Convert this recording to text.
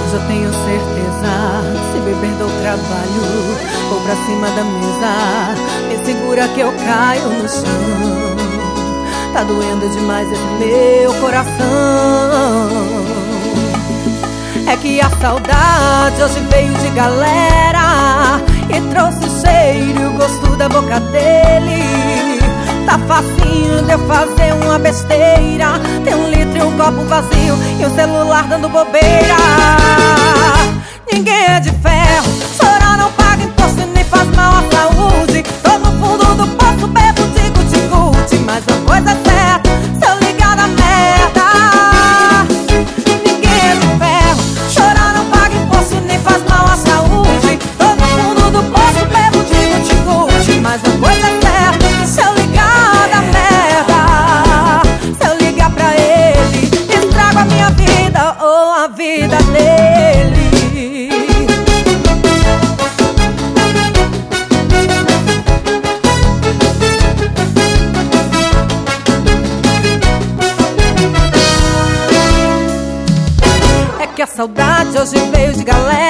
Hoje eu tenho certeza, se beber dou trabalho, vou pra cima da mesa, me segura que eu caio no chão. Tá doendo demais esse meu coração. É que a saudade hoje veio de galera e trouxe o cheiro e o gosto da boca dele. De eu fazer uma besteira. Tem um litro e um copo vazio E um celular dando bobeira vida dele. É que a saudade hoje veio de galera